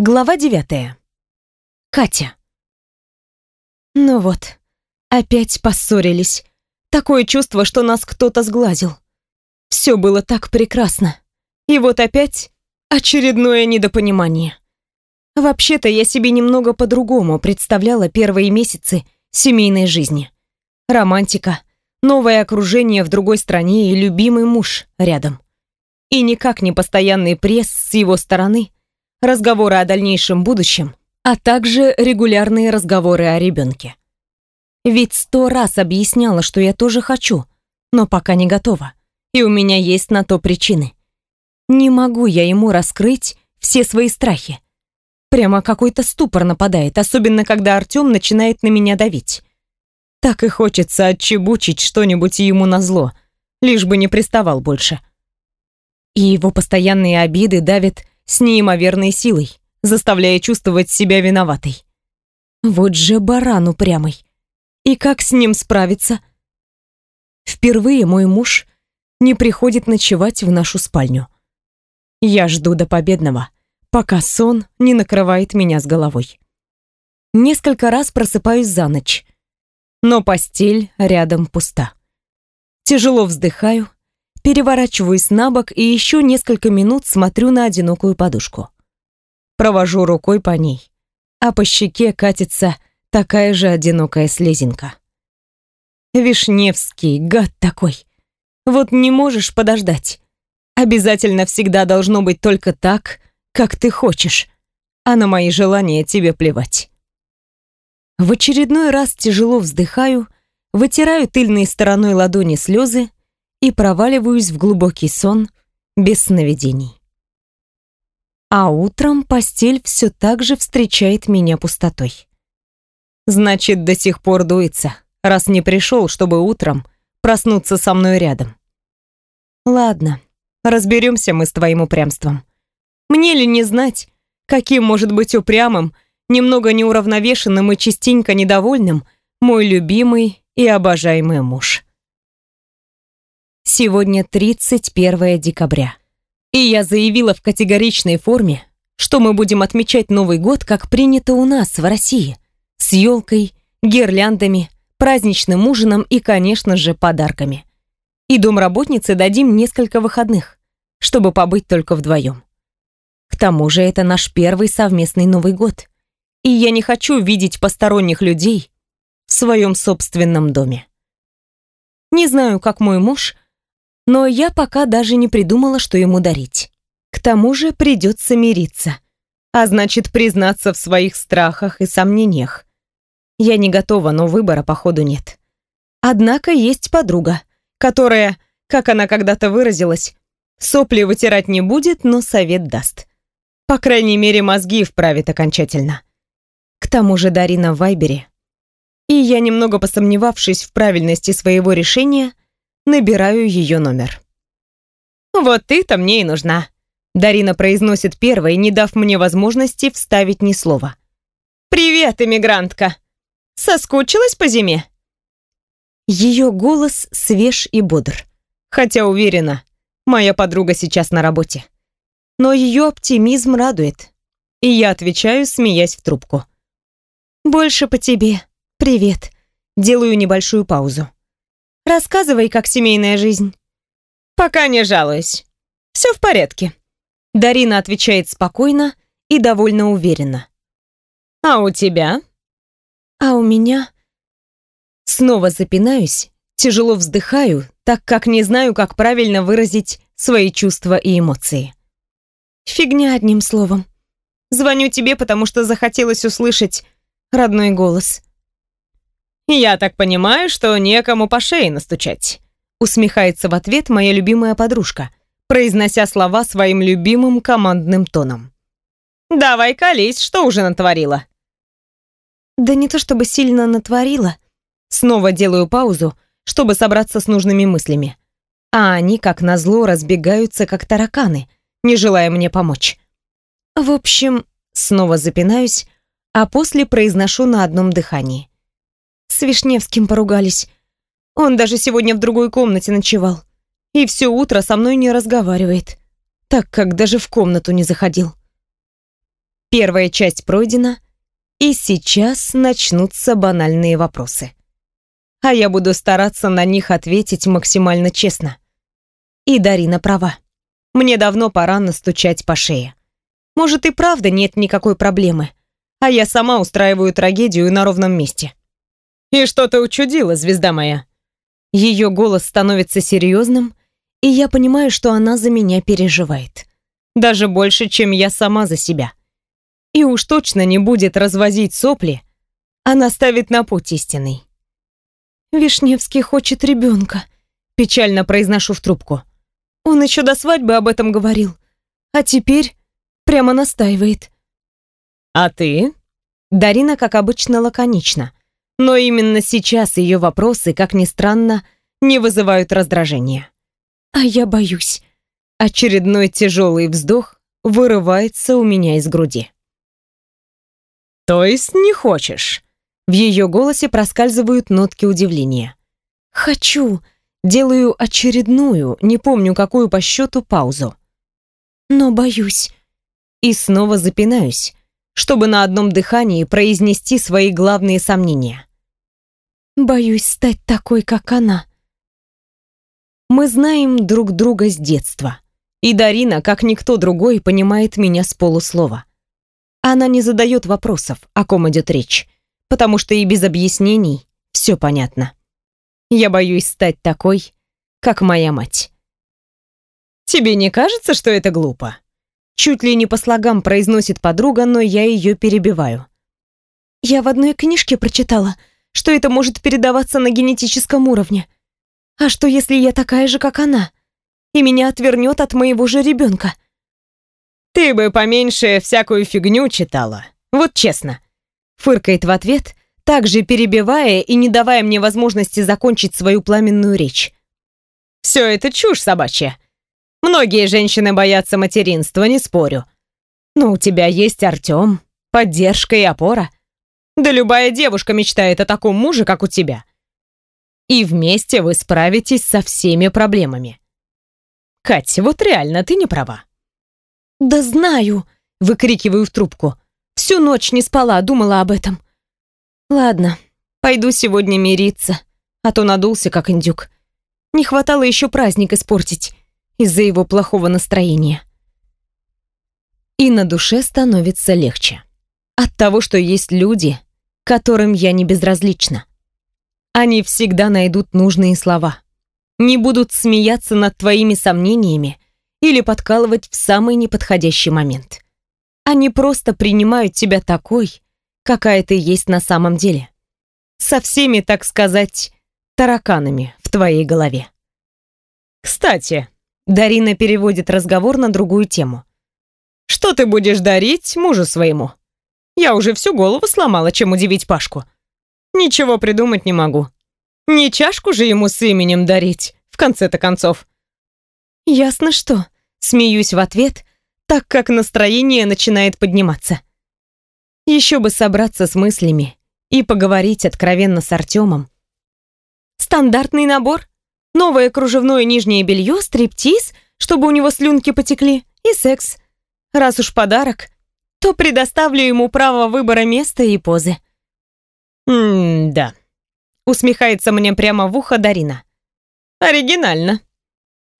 Глава девятая. Катя. Ну вот, опять поссорились. Такое чувство, что нас кто-то сглазил. Все было так прекрасно. И вот опять очередное недопонимание. Вообще-то я себе немного по-другому представляла первые месяцы семейной жизни. Романтика, новое окружение в другой стране и любимый муж рядом. И никак не постоянный пресс с его стороны – разговоры о дальнейшем будущем, а также регулярные разговоры о ребенке. Ведь сто раз объясняла, что я тоже хочу, но пока не готова, и у меня есть на то причины. Не могу я ему раскрыть все свои страхи. Прямо какой-то ступор нападает, особенно когда Артем начинает на меня давить. Так и хочется отчебучить что-нибудь ему назло, лишь бы не приставал больше. И его постоянные обиды давят с неимоверной силой, заставляя чувствовать себя виноватой. Вот же баран упрямый. И как с ним справиться? Впервые мой муж не приходит ночевать в нашу спальню. Я жду до победного, пока сон не накрывает меня с головой. Несколько раз просыпаюсь за ночь, но постель рядом пуста. Тяжело вздыхаю переворачиваюсь на бок и еще несколько минут смотрю на одинокую подушку. Провожу рукой по ней, а по щеке катится такая же одинокая слезинка. Вишневский, гад такой. Вот не можешь подождать. Обязательно всегда должно быть только так, как ты хочешь, а на мои желания тебе плевать. В очередной раз тяжело вздыхаю, вытираю тыльной стороной ладони слезы и проваливаюсь в глубокий сон без сновидений. А утром постель все так же встречает меня пустотой. Значит, до сих пор дуется, раз не пришел, чтобы утром проснуться со мной рядом. Ладно, разберемся мы с твоим упрямством. Мне ли не знать, каким может быть упрямым, немного неуравновешенным и частенько недовольным мой любимый и обожаемый муж. Сегодня 31 декабря. И я заявила в категоричной форме, что мы будем отмечать Новый год, как принято у нас в России, с елкой, гирляндами, праздничным ужином и, конечно же, подарками. И домработнице дадим несколько выходных, чтобы побыть только вдвоем. К тому же это наш первый совместный Новый год, и я не хочу видеть посторонних людей в своем собственном доме. Не знаю, как мой муж – но я пока даже не придумала, что ему дарить. К тому же придется мириться, а значит признаться в своих страхах и сомнениях. Я не готова, но выбора, походу, нет. Однако есть подруга, которая, как она когда-то выразилась, сопли вытирать не будет, но совет даст. По крайней мере, мозги вправит окончательно. К тому же Дарина в Вайбере. И я, немного посомневавшись в правильности своего решения, Набираю ее номер. «Вот ты-то мне и нужна», — Дарина произносит первой, не дав мне возможности вставить ни слова. «Привет, иммигрантка! Соскучилась по зиме?» Ее голос свеж и бодр. Хотя уверена, моя подруга сейчас на работе. Но ее оптимизм радует. И я отвечаю, смеясь в трубку. «Больше по тебе. Привет». Делаю небольшую паузу. Рассказывай, как семейная жизнь. Пока не жалуюсь. Все в порядке. Дарина отвечает спокойно и довольно уверенно. А у тебя? А у меня? Снова запинаюсь, тяжело вздыхаю, так как не знаю, как правильно выразить свои чувства и эмоции. Фигня одним словом. Звоню тебе, потому что захотелось услышать родной голос. «Я так понимаю, что некому по шее настучать», усмехается в ответ моя любимая подружка, произнося слова своим любимым командным тоном. «Давай колись, что уже натворила?» «Да не то чтобы сильно натворила». Снова делаю паузу, чтобы собраться с нужными мыслями. А они, как назло, разбегаются, как тараканы, не желая мне помочь. В общем, снова запинаюсь, а после произношу на одном дыхании. С Вишневским поругались. Он даже сегодня в другой комнате ночевал. И все утро со мной не разговаривает, так как даже в комнату не заходил. Первая часть пройдена, и сейчас начнутся банальные вопросы. А я буду стараться на них ответить максимально честно. И Дарина права. Мне давно пора настучать по шее. Может и правда нет никакой проблемы, а я сама устраиваю трагедию на ровном месте. «И что ты учудила, звезда моя?» Ее голос становится серьезным, и я понимаю, что она за меня переживает. Даже больше, чем я сама за себя. И уж точно не будет развозить сопли, а наставит на путь истинный. «Вишневский хочет ребенка», — печально произношу в трубку. «Он еще до свадьбы об этом говорил, а теперь прямо настаивает». «А ты?» Дарина, как обычно, лаконична. Но именно сейчас ее вопросы, как ни странно, не вызывают раздражения. А я боюсь. Очередной тяжелый вздох вырывается у меня из груди. То есть не хочешь? В ее голосе проскальзывают нотки удивления. Хочу. Делаю очередную, не помню какую по счету, паузу. Но боюсь. И снова запинаюсь, чтобы на одном дыхании произнести свои главные сомнения. Боюсь стать такой, как она. Мы знаем друг друга с детства. И Дарина, как никто другой, понимает меня с полуслова. Она не задает вопросов, о ком идет речь, потому что и без объяснений все понятно. Я боюсь стать такой, как моя мать. «Тебе не кажется, что это глупо?» Чуть ли не по слогам произносит подруга, но я ее перебиваю. Я в одной книжке прочитала, что это может передаваться на генетическом уровне. А что, если я такая же, как она, и меня отвернет от моего же ребенка? Ты бы поменьше всякую фигню читала, вот честно. Фыркает в ответ, также перебивая и не давая мне возможности закончить свою пламенную речь. Все это чушь собачья. Многие женщины боятся материнства, не спорю. Но у тебя есть Артем, поддержка и опора. Да любая девушка мечтает о таком муже, как у тебя. И вместе вы справитесь со всеми проблемами. Катя, вот реально ты не права. Да знаю, выкрикиваю в трубку. Всю ночь не спала, думала об этом. Ладно, пойду сегодня мириться, а то надулся как индюк. Не хватало еще праздник испортить из-за его плохого настроения. И на душе становится легче. От того, что есть люди, которым я не безразлична. Они всегда найдут нужные слова. Не будут смеяться над твоими сомнениями или подкалывать в самый неподходящий момент. Они просто принимают тебя такой, какая ты есть на самом деле. Со всеми, так сказать, тараканами в твоей голове. Кстати, Дарина переводит разговор на другую тему. Что ты будешь дарить мужу своему? Я уже всю голову сломала, чем удивить Пашку. Ничего придумать не могу. Не чашку же ему с именем дарить, в конце-то концов. Ясно что. Смеюсь в ответ, так как настроение начинает подниматься. Еще бы собраться с мыслями и поговорить откровенно с Артемом. Стандартный набор. Новое кружевное нижнее белье, стриптиз, чтобы у него слюнки потекли, и секс. Раз уж подарок, то предоставлю ему право выбора места и позы. «М-да», — усмехается мне прямо в ухо Дарина. «Оригинально».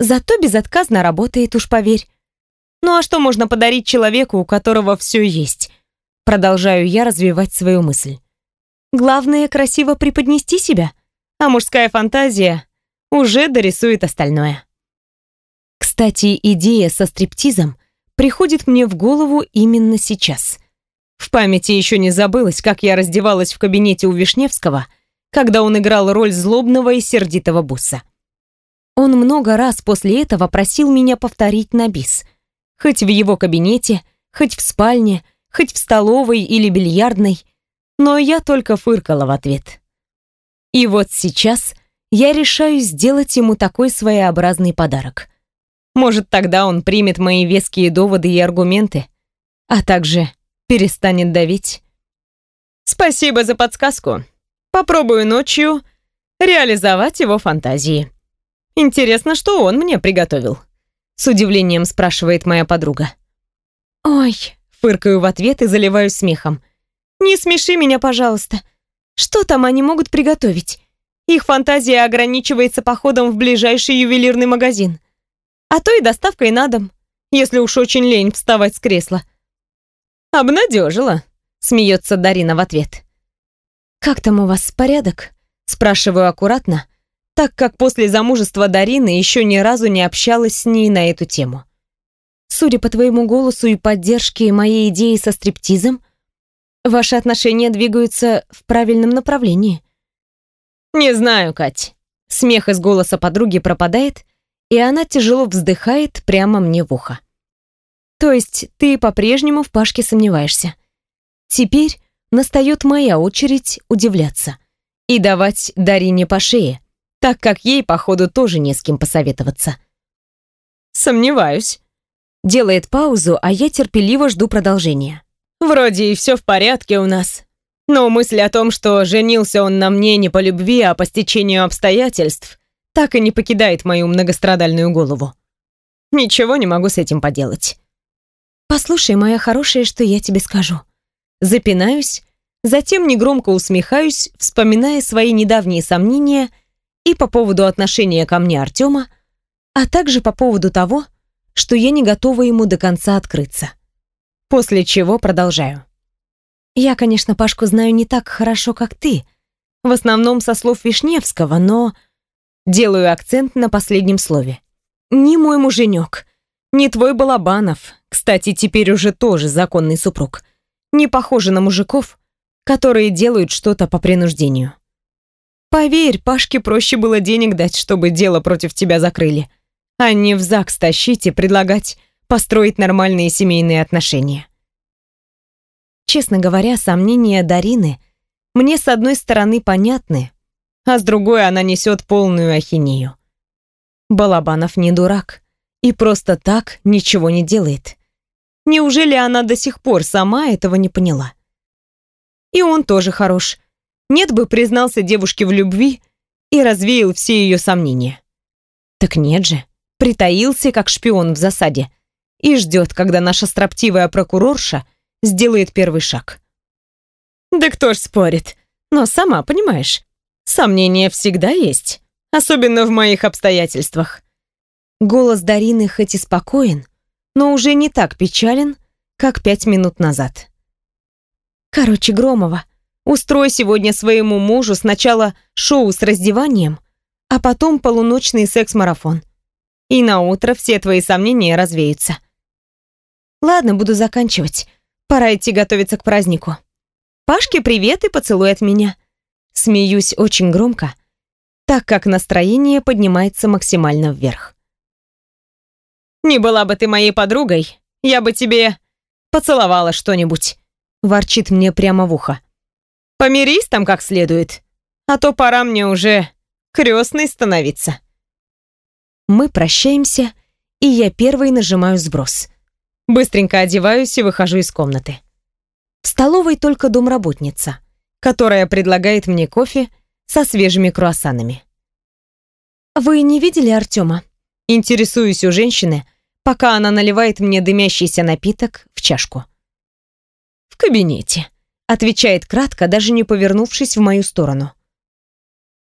Зато безотказно работает, уж поверь. Ну а что можно подарить человеку, у которого все есть? Продолжаю я развивать свою мысль. Главное, красиво преподнести себя, а мужская фантазия уже дорисует остальное. Кстати, идея со стриптизом приходит мне в голову именно сейчас. В памяти еще не забылось, как я раздевалась в кабинете у Вишневского, когда он играл роль злобного и сердитого босса. Он много раз после этого просил меня повторить на бис. Хоть в его кабинете, хоть в спальне, хоть в столовой или бильярдной, но я только фыркала в ответ. И вот сейчас я решаю сделать ему такой своеобразный подарок. Может, тогда он примет мои веские доводы и аргументы, а также перестанет давить. Спасибо за подсказку. Попробую ночью реализовать его фантазии. Интересно, что он мне приготовил? С удивлением спрашивает моя подруга. Ой, Фыркаю в ответ и заливаюсь смехом. «Не смеши меня, пожалуйста. Что там они могут приготовить? Их фантазия ограничивается походом в ближайший ювелирный магазин. А то и доставкой на дом, если уж очень лень вставать с кресла». «Обнадежила», — смеется Дарина в ответ. «Как там у вас порядок?» — спрашиваю аккуратно, так как после замужества Дарины еще ни разу не общалась с ней на эту тему. Судя по твоему голосу и поддержке моей идеи со стриптизом, ваши отношения двигаются в правильном направлении. Не знаю, Кать. Смех из голоса подруги пропадает, и она тяжело вздыхает прямо мне в ухо. То есть ты по-прежнему в Пашке сомневаешься. Теперь настает моя очередь удивляться и давать Дарине по шее, так как ей, походу, тоже не с кем посоветоваться. Сомневаюсь. Делает паузу, а я терпеливо жду продолжения. Вроде и все в порядке у нас. Но мысль о том, что женился он на мне не по любви, а по стечению обстоятельств, так и не покидает мою многострадальную голову. Ничего не могу с этим поделать. Послушай, моя хорошая, что я тебе скажу. Запинаюсь, затем негромко усмехаюсь, вспоминая свои недавние сомнения и по поводу отношения ко мне Артема, а также по поводу того, что я не готова ему до конца открыться. После чего продолжаю. Я, конечно, Пашку знаю не так хорошо, как ты, в основном со слов Вишневского, но делаю акцент на последнем слове. Не мой муженек, не твой Балабанов, кстати, теперь уже тоже законный супруг, не похожи на мужиков, которые делают что-то по принуждению. Поверь, Пашке проще было денег дать, чтобы дело против тебя закрыли а не в ЗАГС тащить и предлагать построить нормальные семейные отношения. Честно говоря, сомнения Дарины мне с одной стороны понятны, а с другой она несет полную ахинею. Балабанов не дурак и просто так ничего не делает. Неужели она до сих пор сама этого не поняла? И он тоже хорош. Нет бы признался девушке в любви и развеял все ее сомнения. Так нет же притаился, как шпион в засаде, и ждет, когда наша строптивая прокурорша сделает первый шаг. Да кто ж спорит? Но сама понимаешь, сомнения всегда есть, особенно в моих обстоятельствах. Голос Дарины хоть и спокоен, но уже не так печален, как пять минут назад. Короче, Громова, устрой сегодня своему мужу сначала шоу с раздеванием, а потом полуночный секс-марафон и на утро все твои сомнения развеются. Ладно, буду заканчивать. Пора идти готовиться к празднику. Пашке привет и поцелуй от меня. Смеюсь очень громко, так как настроение поднимается максимально вверх. Не была бы ты моей подругой, я бы тебе поцеловала что-нибудь, ворчит мне прямо в ухо. Помирись там как следует, а то пора мне уже крестной становиться. Мы прощаемся, и я первой нажимаю сброс. Быстренько одеваюсь и выхожу из комнаты. В столовой только домработница, которая предлагает мне кофе со свежими круассанами. «Вы не видели Артема?» Интересуюсь у женщины, пока она наливает мне дымящийся напиток в чашку. «В кабинете», — отвечает кратко, даже не повернувшись в мою сторону.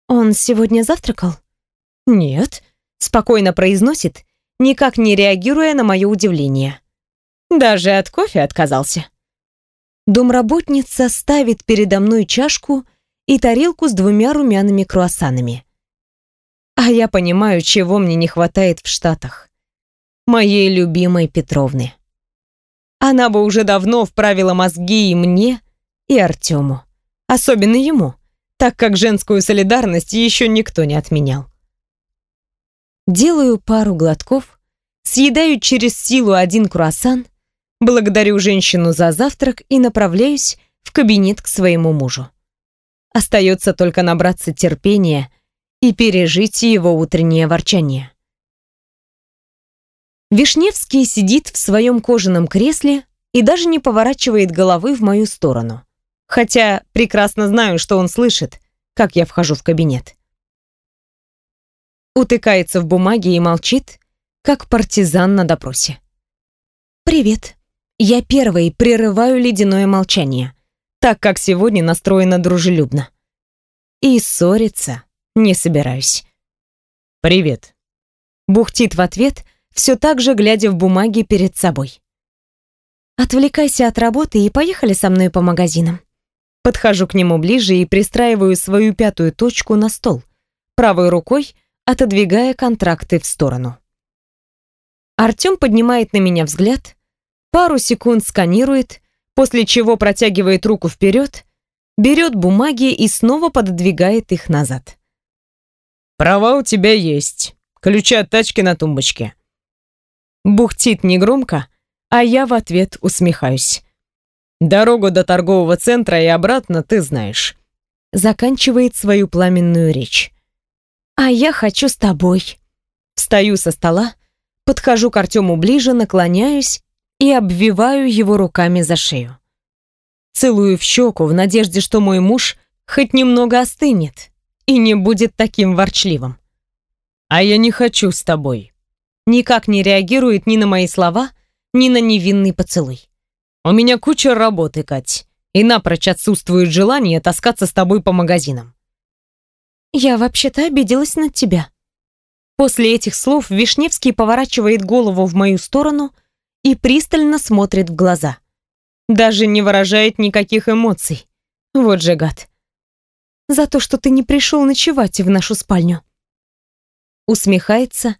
«Он сегодня завтракал?» «Нет», спокойно произносит, никак не реагируя на мое удивление. Даже от кофе отказался. Домработница ставит передо мной чашку и тарелку с двумя румяными круассанами. А я понимаю, чего мне не хватает в Штатах. Моей любимой Петровны. Она бы уже давно вправила мозги и мне, и Артему. Особенно ему, так как женскую солидарность еще никто не отменял. Делаю пару глотков, съедаю через силу один круассан, благодарю женщину за завтрак и направляюсь в кабинет к своему мужу. Остается только набраться терпения и пережить его утреннее ворчание. Вишневский сидит в своем кожаном кресле и даже не поворачивает головы в мою сторону. Хотя прекрасно знаю, что он слышит, как я вхожу в кабинет утыкается в бумаге и молчит, как партизан на допросе. «Привет». Я первой прерываю ледяное молчание, так как сегодня настроена дружелюбно. И ссориться не собираюсь. «Привет», — бухтит в ответ, все так же глядя в бумаги перед собой. «Отвлекайся от работы и поехали со мной по магазинам». Подхожу к нему ближе и пристраиваю свою пятую точку на стол, правой рукой отодвигая контракты в сторону. Артем поднимает на меня взгляд, пару секунд сканирует, после чего протягивает руку вперед, берет бумаги и снова пододвигает их назад. «Права у тебя есть. Ключи от тачки на тумбочке». Бухтит негромко, а я в ответ усмехаюсь. «Дорогу до торгового центра и обратно ты знаешь». Заканчивает свою пламенную речь. «А я хочу с тобой». Встаю со стола, подхожу к Артему ближе, наклоняюсь и обвиваю его руками за шею. Целую в щеку в надежде, что мой муж хоть немного остынет и не будет таким ворчливым. «А я не хочу с тобой». Никак не реагирует ни на мои слова, ни на невинный поцелуй. «У меня куча работы, Кать, и напрочь отсутствует желание таскаться с тобой по магазинам». «Я вообще-то обиделась на тебя». После этих слов Вишневский поворачивает голову в мою сторону и пристально смотрит в глаза. Даже не выражает никаких эмоций. Вот же гад. За то, что ты не пришел ночевать в нашу спальню. Усмехается,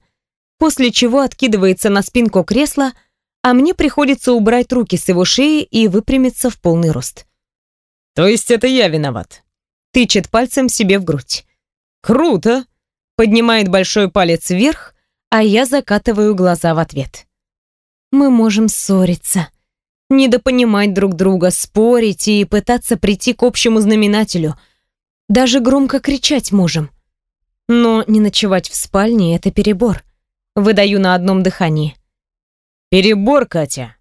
после чего откидывается на спинку кресла, а мне приходится убрать руки с его шеи и выпрямиться в полный рост. «То есть это я виноват?» Тычет пальцем себе в грудь. «Круто!» Поднимает большой палец вверх, а я закатываю глаза в ответ. Мы можем ссориться, недопонимать друг друга, спорить и пытаться прийти к общему знаменателю. Даже громко кричать можем. Но не ночевать в спальне — это перебор. Выдаю на одном дыхании. «Перебор, Катя.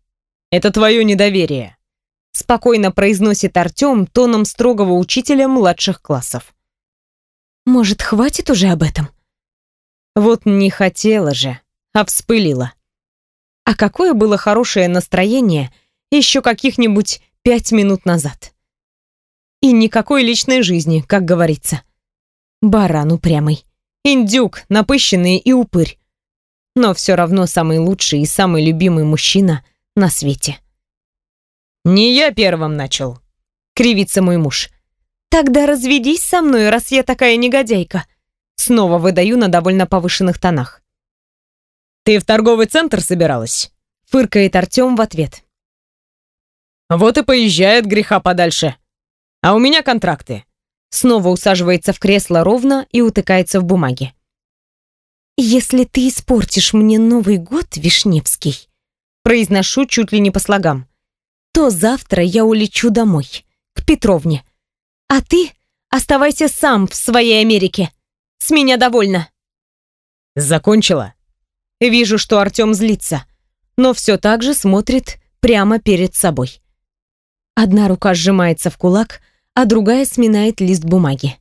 Это твое недоверие», — спокойно произносит Артем тоном строгого учителя младших классов. Может, хватит уже об этом? Вот не хотела же, а вспылила. А какое было хорошее настроение еще каких-нибудь пять минут назад. И никакой личной жизни, как говорится. Баран упрямый, индюк, напыщенный и упырь. Но все равно самый лучший и самый любимый мужчина на свете. «Не я первым начал», — кривится мой муж. «Тогда разведись со мной, раз я такая негодяйка». Снова выдаю на довольно повышенных тонах. «Ты в торговый центр собиралась?» Фыркает Артем в ответ. «Вот и поезжает греха подальше. А у меня контракты». Снова усаживается в кресло ровно и утыкается в бумаге. «Если ты испортишь мне Новый год, Вишневский», произношу чуть ли не по слогам, то завтра я улечу домой, к Петровне. А ты оставайся сам в своей Америке. С меня довольно. Закончила? Вижу, что Артем злится, но все так же смотрит прямо перед собой. Одна рука сжимается в кулак, а другая сминает лист бумаги.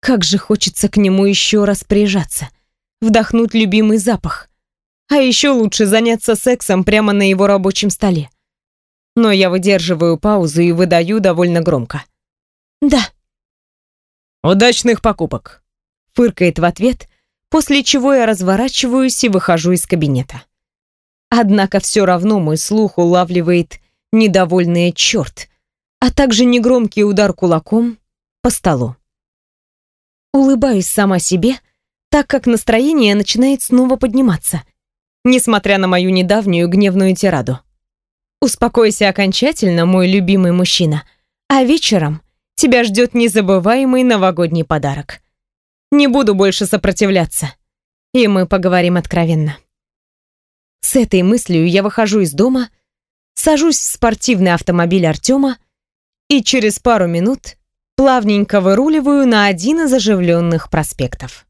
Как же хочется к нему еще раз прижаться, вдохнуть любимый запах. А еще лучше заняться сексом прямо на его рабочем столе. Но я выдерживаю паузу и выдаю довольно громко. «Да». «Удачных покупок!» Фыркает в ответ, после чего я разворачиваюсь и выхожу из кабинета. Однако все равно мой слух улавливает недовольный черт, а также негромкий удар кулаком по столу. Улыбаюсь сама себе, так как настроение начинает снова подниматься, несмотря на мою недавнюю гневную тираду. Успокойся окончательно, мой любимый мужчина, а вечером тебя ждет незабываемый новогодний подарок. Не буду больше сопротивляться, и мы поговорим откровенно. С этой мыслью я выхожу из дома, сажусь в спортивный автомобиль Артема и через пару минут плавненько выруливаю на один из оживленных проспектов.